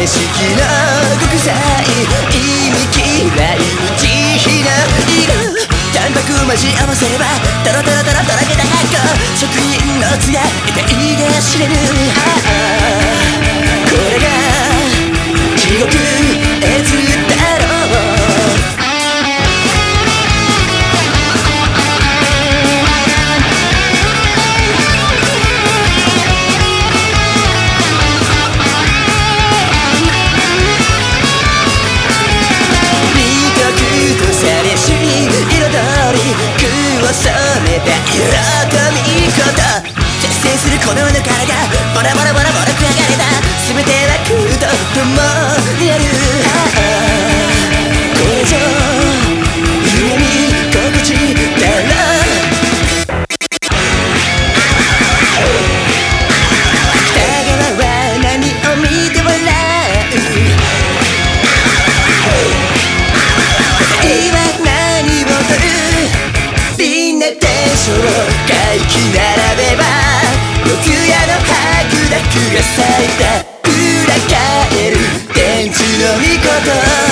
景色の極彩意味嫌い無慈悲な色淡白交わせればトロトロトロとろけた回帰並べば四谷の白濁が咲いた裏返る天地の御事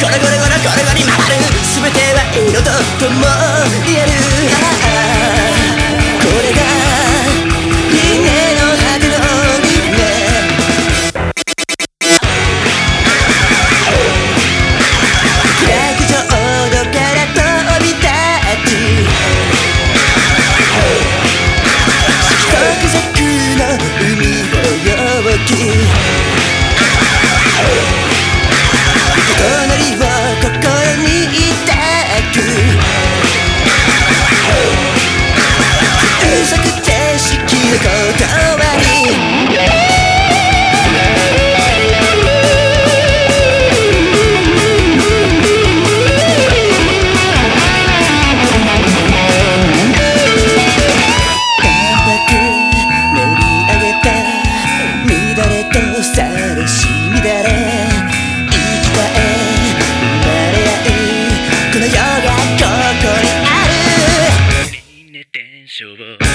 ゴロゴロゴロゴロゴロに回る。全ては色と共にある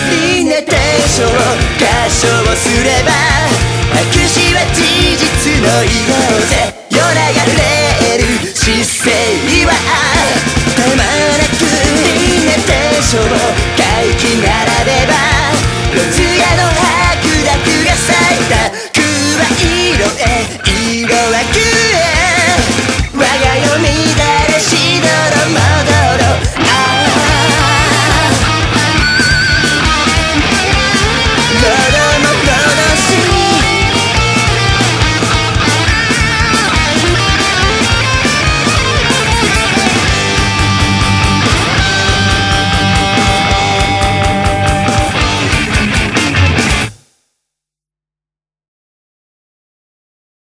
リネテーションを合唱すれば拍手は事実の色で夜が暮れ